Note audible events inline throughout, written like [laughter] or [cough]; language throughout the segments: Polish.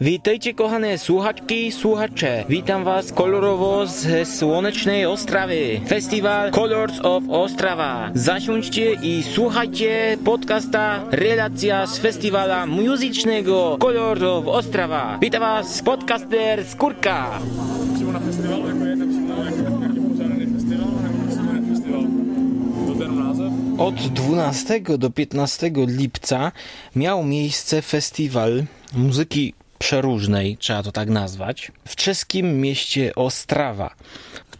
Witajcie kochane słuchaczki, słuchacze. Witam was kolorowo ze słonecznej Ostrawy. Festiwal Colors of Ostrawa. Zasiądźcie i słuchajcie podcasta Relacja z festiwala muzycznego Colors of Ostrawa. Witam was podcaster Skórka. Od 12 do 15 lipca miał miejsce festiwal muzyki przeróżnej, trzeba to tak nazwać, w czeskim mieście Ostrawa.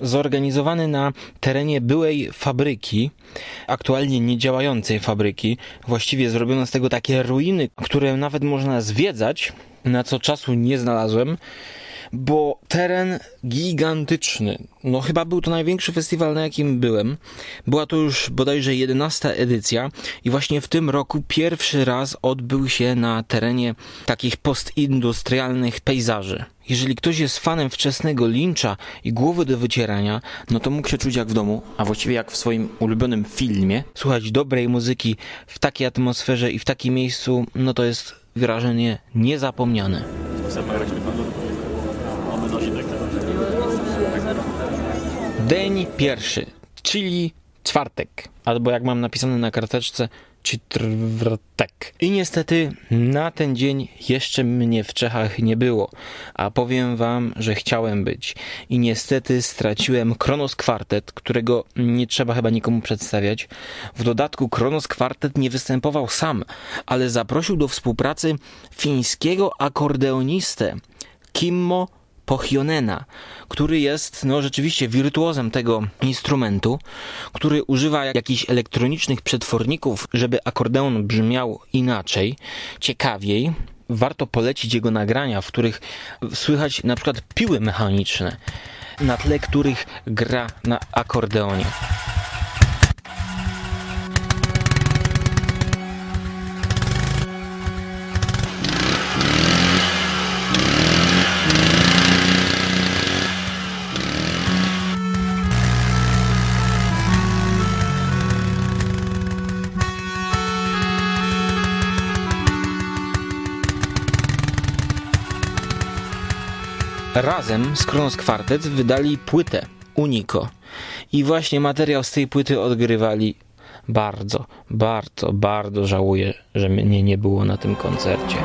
Zorganizowany na terenie byłej fabryki, aktualnie niedziałającej fabryki, właściwie zrobiono z tego takie ruiny, które nawet można zwiedzać, na co czasu nie znalazłem bo teren gigantyczny. No chyba był to największy festiwal, na jakim byłem. Była to już bodajże 11 edycja i właśnie w tym roku pierwszy raz odbył się na terenie takich postindustrialnych pejzaży. Jeżeli ktoś jest fanem wczesnego lincza i głowy do wycierania, no to mógł się czuć jak w domu, a właściwie jak w swoim ulubionym filmie. Słuchać dobrej muzyki w takiej atmosferze i w takim miejscu, no to jest wrażenie niezapomniane. Dzień pierwszy, czyli czwartek, albo jak mam napisane na karteczce, czwartek. I niestety na ten dzień jeszcze mnie w Czechach nie było, a powiem wam, że chciałem być. I niestety straciłem Kronos Quartet, którego nie trzeba chyba nikomu przedstawiać. W dodatku Kronos Quartet nie występował sam, ale zaprosił do współpracy fińskiego akordeonistę Kimmo Pohjonena, który jest no rzeczywiście wirtuozem tego instrumentu, który używa jakichś elektronicznych przetworników, żeby akordeon brzmiał inaczej, ciekawiej. Warto polecić jego nagrania, w których słychać na przykład piły mechaniczne, na tle których gra na akordeonie. Razem z Kronos Quartet wydali płytę Unico. I właśnie materiał z tej płyty odgrywali bardzo, bardzo, bardzo żałuję, że mnie nie było na tym koncercie.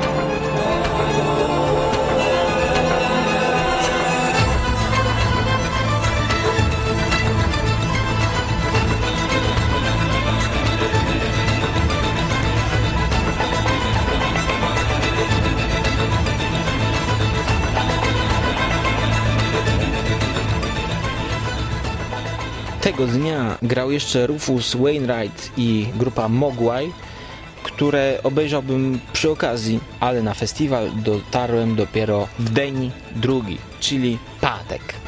Tego dnia grał jeszcze Rufus Wainwright i grupa Mogwai, które obejrzałbym przy okazji, ale na festiwal dotarłem dopiero w dzień drugi, czyli patek.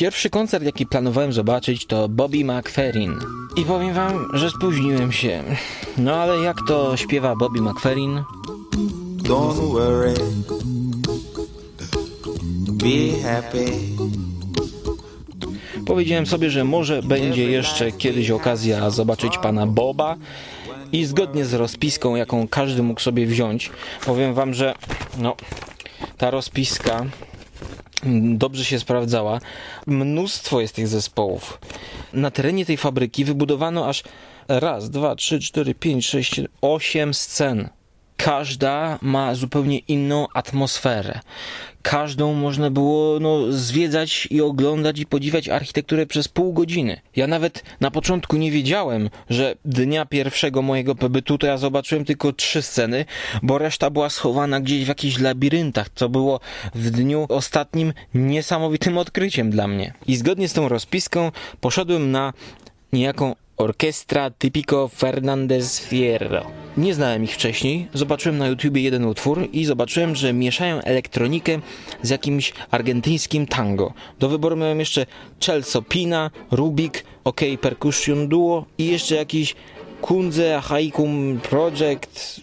Pierwszy koncert, jaki planowałem zobaczyć, to Bobby McFerrin. I powiem wam, że spóźniłem się. No ale jak to śpiewa Bobby McFerrin? Don't worry. Be happy. Powiedziałem sobie, że może będzie jeszcze kiedyś okazja zobaczyć pana Boba i zgodnie z rozpiską, jaką każdy mógł sobie wziąć, powiem wam, że no, ta rozpiska dobrze się sprawdzała. Mnóstwo jest tych zespołów. Na terenie tej fabryki wybudowano aż raz, dwa, trzy, cztery, pięć, sześć, osiem scen. Każda ma zupełnie inną atmosferę. Każdą można było no, zwiedzać i oglądać i podziwiać architekturę przez pół godziny. Ja nawet na początku nie wiedziałem, że dnia pierwszego mojego pobytu to ja zobaczyłem tylko trzy sceny, bo reszta była schowana gdzieś w jakichś labiryntach, co było w dniu ostatnim niesamowitym odkryciem dla mnie. I zgodnie z tą rozpiską poszedłem na niejaką Orkiestra Typico Fernandez Fierro. Nie znałem ich wcześniej, zobaczyłem na YouTubie jeden utwór i zobaczyłem, że mieszają elektronikę z jakimś argentyńskim tango. Do wyboru miałem jeszcze Chelsea Pina, Rubik, OK Percussion Duo i jeszcze jakiś Kunze Haikum Project.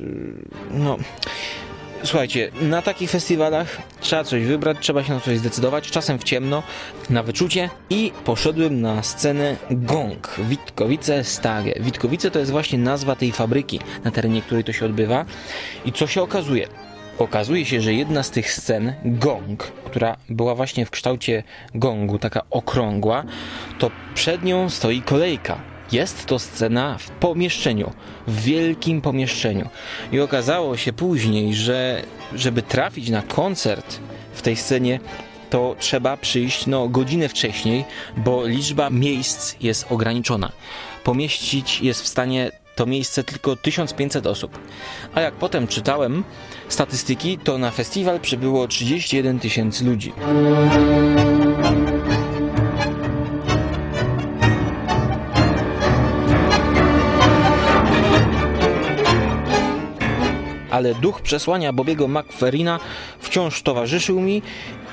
No, Słuchajcie, na takich festiwalach trzeba coś wybrać, trzeba się na coś zdecydować, czasem w ciemno, na wyczucie i poszedłem na scenę Gong, Witkowice Stage. Witkowice to jest właśnie nazwa tej fabryki, na terenie której to się odbywa. I co się okazuje? Okazuje się, że jedna z tych scen, gong, która była właśnie w kształcie gongu, taka okrągła, to przed nią stoi kolejka. Jest to scena w pomieszczeniu, w wielkim pomieszczeniu. I okazało się później, że żeby trafić na koncert w tej scenie, to trzeba przyjść no, godzinę wcześniej, bo liczba miejsc jest ograniczona. Pomieścić jest w stanie to miejsce tylko 1500 osób. A jak potem czytałem statystyki, to na festiwal przybyło 31 tysięcy ludzi. Ale duch przesłania Bobiego McFerrina wciąż towarzyszył mi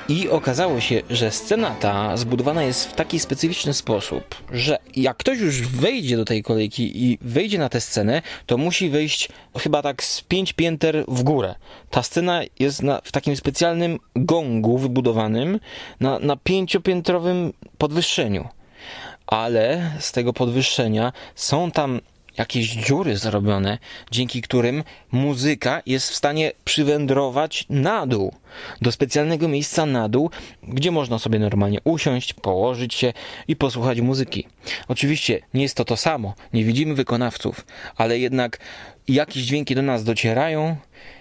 i okazało się, że scena ta zbudowana jest w taki specyficzny sposób, że jak ktoś już wejdzie do tej kolejki i wejdzie na tę scenę, to musi wejść chyba tak z pięć pięter w górę. Ta scena jest na, w takim specjalnym gongu wybudowanym na, na pięciopiętrowym podwyższeniu. Ale z tego podwyższenia są tam jakieś dziury zrobione, dzięki którym muzyka jest w stanie przywędrować na dół, do specjalnego miejsca na dół, gdzie można sobie normalnie usiąść, położyć się i posłuchać muzyki. Oczywiście nie jest to to samo, nie widzimy wykonawców, ale jednak jakieś dźwięki do nas docierają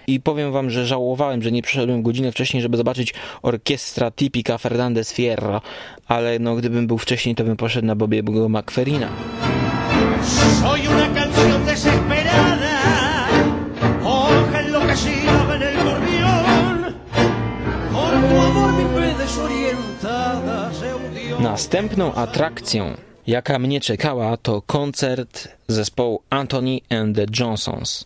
i powiem wam, że żałowałem, że nie przyszedłem godzinę wcześniej, żeby zobaczyć orkiestra Tipica Fernandez Fierro, ale no gdybym był wcześniej, to bym poszedł na Bobiego McFerrina. Następną atrakcją, jaka mnie czekała, to koncert zespołu Anthony and the Johnsons.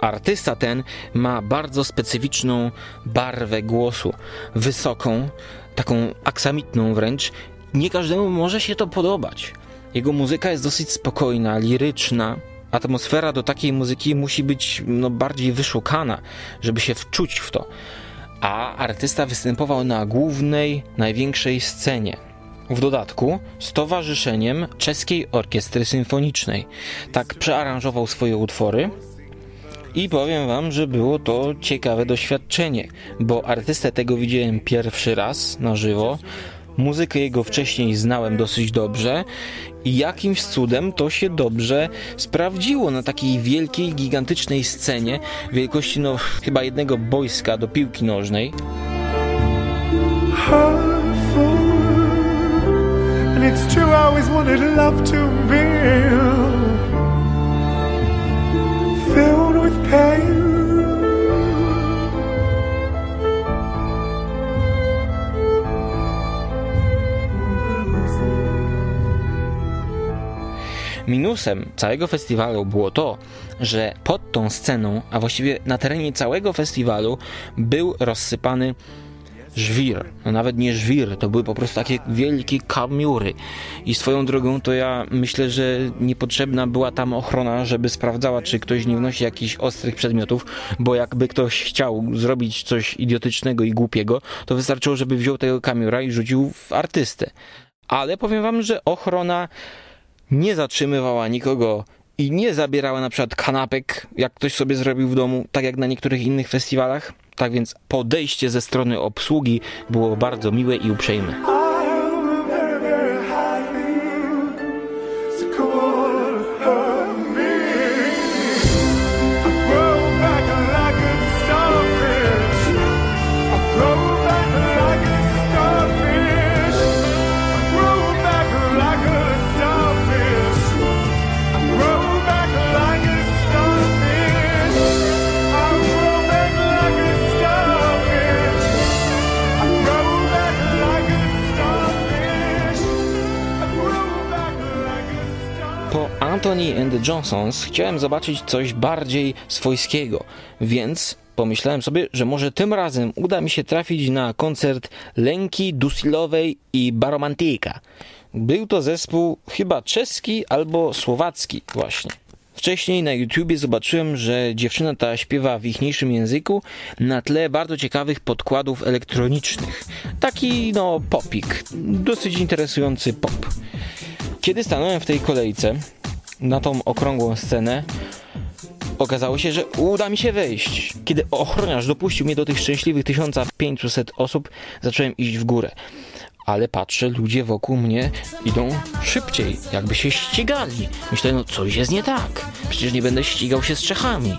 Artysta ten ma bardzo specyficzną barwę głosu, wysoką, taką aksamitną wręcz. Nie każdemu może się to podobać. Jego muzyka jest dosyć spokojna, liryczna. Atmosfera do takiej muzyki musi być no, bardziej wyszukana, żeby się wczuć w to. A artysta występował na głównej, największej scenie. W dodatku z towarzyszeniem Czeskiej Orkiestry Symfonicznej. Tak przearanżował swoje utwory. I powiem wam, że było to ciekawe doświadczenie, bo artystę tego widziałem pierwszy raz na żywo. Muzykę jego wcześniej znałem dosyć dobrze i jakimś cudem to się dobrze sprawdziło na takiej wielkiej, gigantycznej scenie wielkości no chyba jednego boiska do piłki nożnej. Always wanted love to be filled with pain. Minusem całego festiwalu było to, że pod tą sceną, a właściwie na terenie całego festiwalu był rozsypany żwir. No nawet nie żwir, to były po prostu takie wielkie kamiury. I swoją drogą to ja myślę, że niepotrzebna była tam ochrona, żeby sprawdzała, czy ktoś nie wnosi jakichś ostrych przedmiotów, bo jakby ktoś chciał zrobić coś idiotycznego i głupiego, to wystarczyło, żeby wziął tego kamiura i rzucił w artystę. Ale powiem wam, że ochrona nie zatrzymywała nikogo i nie zabierała na przykład kanapek, jak ktoś sobie zrobił w domu, tak jak na niektórych innych festiwalach. Tak więc podejście ze strony obsługi było bardzo miłe i uprzejme. Johnsons chciałem zobaczyć coś bardziej swojskiego, więc pomyślałem sobie, że może tym razem uda mi się trafić na koncert Lenki Dusilowej i Baromantika. Był to zespół chyba czeski albo słowacki właśnie. Wcześniej na YouTubie zobaczyłem, że dziewczyna ta śpiewa w ichniejszym języku na tle bardzo ciekawych podkładów elektronicznych. Taki, no, popik. Dosyć interesujący pop. Kiedy stanąłem w tej kolejce na tą okrągłą scenę, okazało się, że uda mi się wejść. Kiedy ochroniarz dopuścił mnie do tych szczęśliwych 1500 osób, zacząłem iść w górę. Ale patrzę, ludzie wokół mnie idą szybciej, jakby się ścigali. Myślę, no coś jest nie tak. Przecież nie będę ścigał się z Czechami.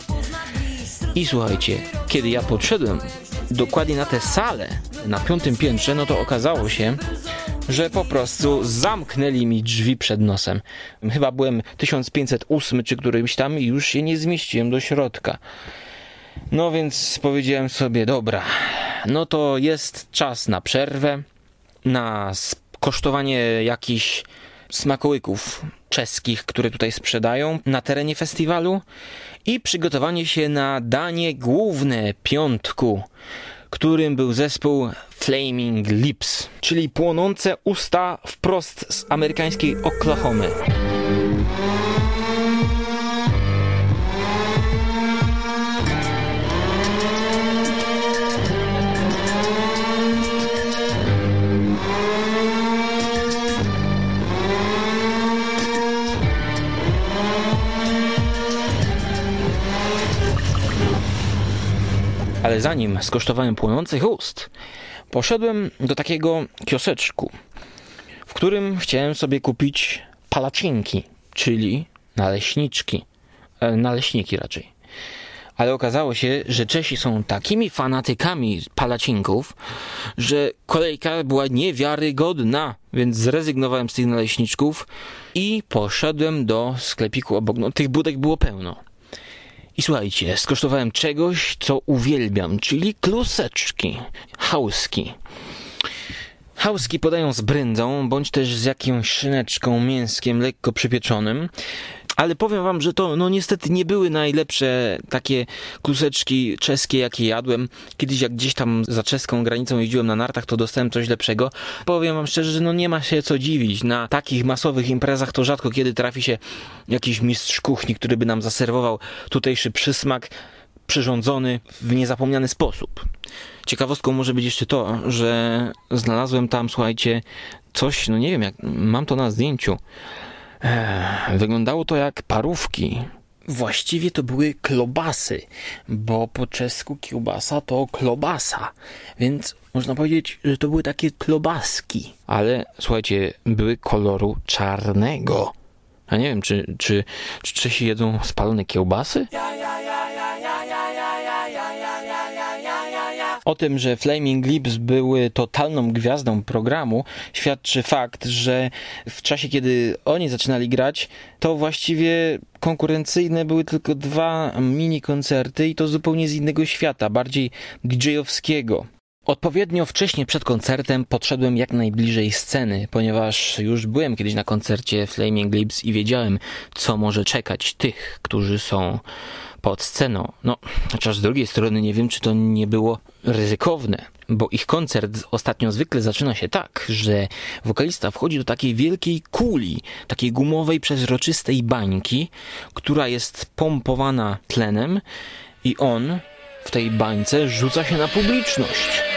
I słuchajcie, kiedy ja podszedłem dokładnie na tę salę, na piątym piętrze, no to okazało się, że po prostu zamknęli mi drzwi przed nosem. Chyba byłem 1508 czy którymś tam i już się nie zmieściłem do środka. No więc powiedziałem sobie, dobra, no to jest czas na przerwę, na kosztowanie jakichś smakołyków czeskich, które tutaj sprzedają na terenie festiwalu i przygotowanie się na danie główne piątku, którym był zespół Flaming Lips, czyli płonące usta wprost z amerykańskiej Oklahomy. Ale zanim skosztowałem płonących ust, poszedłem do takiego kioseczku, w którym chciałem sobie kupić palacinki, czyli naleśniczki. E, naleśniki raczej. Ale okazało się, że Czesi są takimi fanatykami palacinków, że kolejka była niewiarygodna, więc zrezygnowałem z tych naleśniczków i poszedłem do sklepiku obok. No, tych budek było pełno. I słuchajcie, skosztowałem czegoś, co uwielbiam, czyli kluseczki, hauski. Hauski podają z brędzą, bądź też z jakąś szyneczką, mięskiem lekko przypieczonym. Ale powiem wam, że to no niestety nie były najlepsze takie kluseczki czeskie, jakie jadłem. Kiedyś jak gdzieś tam za czeską granicą jeździłem na nartach, to dostałem coś lepszego. Powiem wam szczerze, że no nie ma się co dziwić. Na takich masowych imprezach to rzadko kiedy trafi się jakiś mistrz kuchni, który by nam zaserwował tutejszy przysmak przyrządzony w niezapomniany sposób. Ciekawostką może być jeszcze to, że znalazłem tam, słuchajcie, coś, no nie wiem, jak mam to na zdjęciu. Ech, wyglądało to jak parówki. Właściwie to były klobasy, bo po czesku kiełbasa to klobasa, więc można powiedzieć, że to były takie klobaski. Ale słuchajcie, były koloru czarnego. Ja nie wiem, czy, czy, czy Czesi jedzą spalone kiełbasy? O tym, że Flaming Lips były totalną gwiazdą programu, świadczy fakt, że w czasie, kiedy oni zaczynali grać, to właściwie konkurencyjne były tylko dwa mini koncerty i to zupełnie z innego świata, bardziej DJ-owskiego. Odpowiednio wcześnie przed koncertem podszedłem jak najbliżej sceny, ponieważ już byłem kiedyś na koncercie Flaming Lips i wiedziałem, co może czekać tych, którzy są pod sceną. No, chociaż z drugiej strony nie wiem, czy to nie było ryzykowne, bo ich koncert ostatnio zwykle zaczyna się tak, że wokalista wchodzi do takiej wielkiej kuli, takiej gumowej, przezroczystej bańki, która jest pompowana tlenem i on w tej bańce rzuca się na publiczność.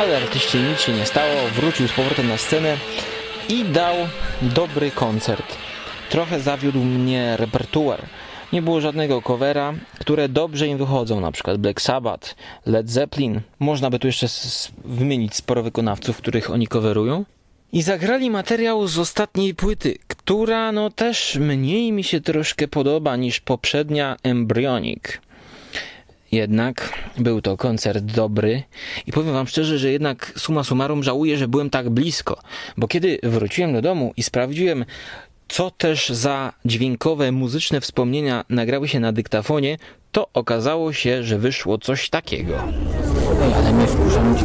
Ale artyście nic się nie stało, wrócił z powrotem na scenę i dał dobry koncert. Trochę zawiódł mnie repertuar. Nie było żadnego covera, które dobrze im wychodzą, na przykład Black Sabbath, Led Zeppelin. Można by tu jeszcze wymienić sporo wykonawców, których oni coverują. I zagrali materiał z ostatniej płyty, która no też mniej mi się troszkę podoba niż poprzednia Embryonic. Jednak był to koncert dobry i powiem wam szczerze, że jednak summa summarum żałuję, że byłem tak blisko, bo kiedy wróciłem do domu i sprawdziłem, co też za dźwiękowe, muzyczne wspomnienia nagrały się na dyktafonie, to okazało się, że wyszło coś takiego. Ale mnie wkurza mi ci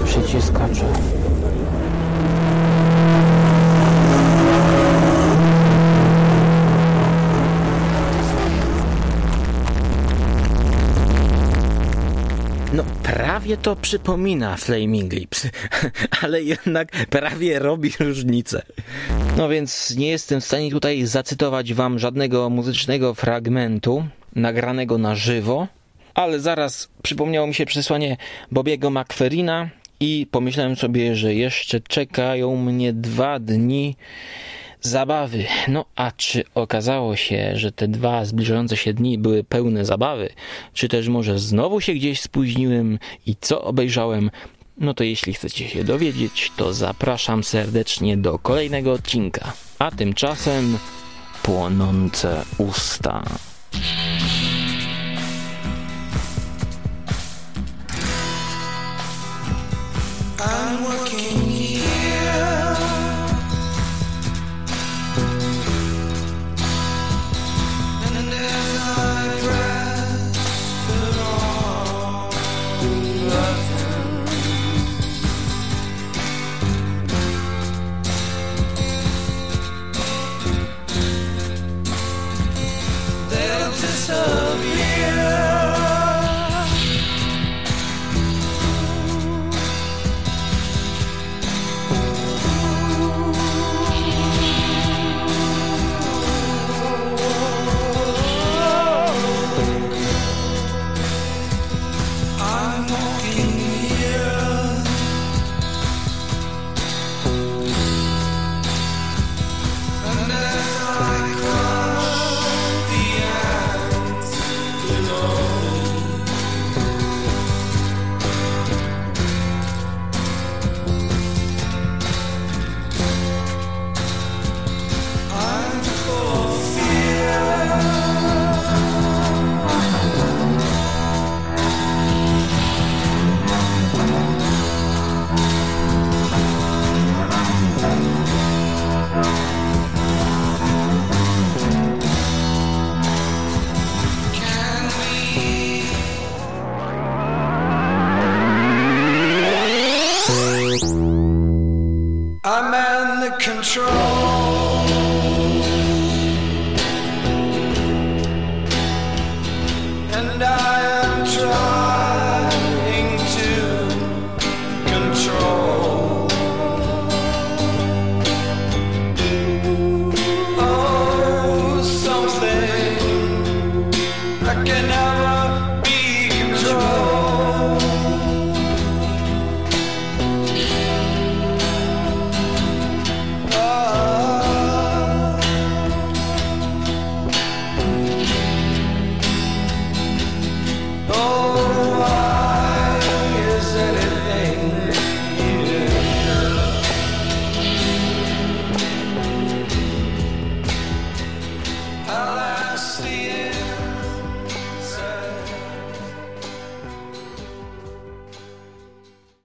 przyciskacze. to przypomina Flaming Lips, [laughs] ale jednak prawie robi różnicę. No więc nie jestem w stanie tutaj zacytować wam żadnego muzycznego fragmentu nagranego na żywo, ale zaraz przypomniało mi się przesłanie Bobiego McFerrina i pomyślałem sobie, że jeszcze czekają mnie dwa dni zabawy. No a czy okazało się, że te dwa zbliżające się dni były pełne zabawy, czy też może znowu się gdzieś spóźniłem i co obejrzałem? No to jeśli chcecie się dowiedzieć, to zapraszam serdecznie do kolejnego odcinka. A tymczasem płonące usta. I'm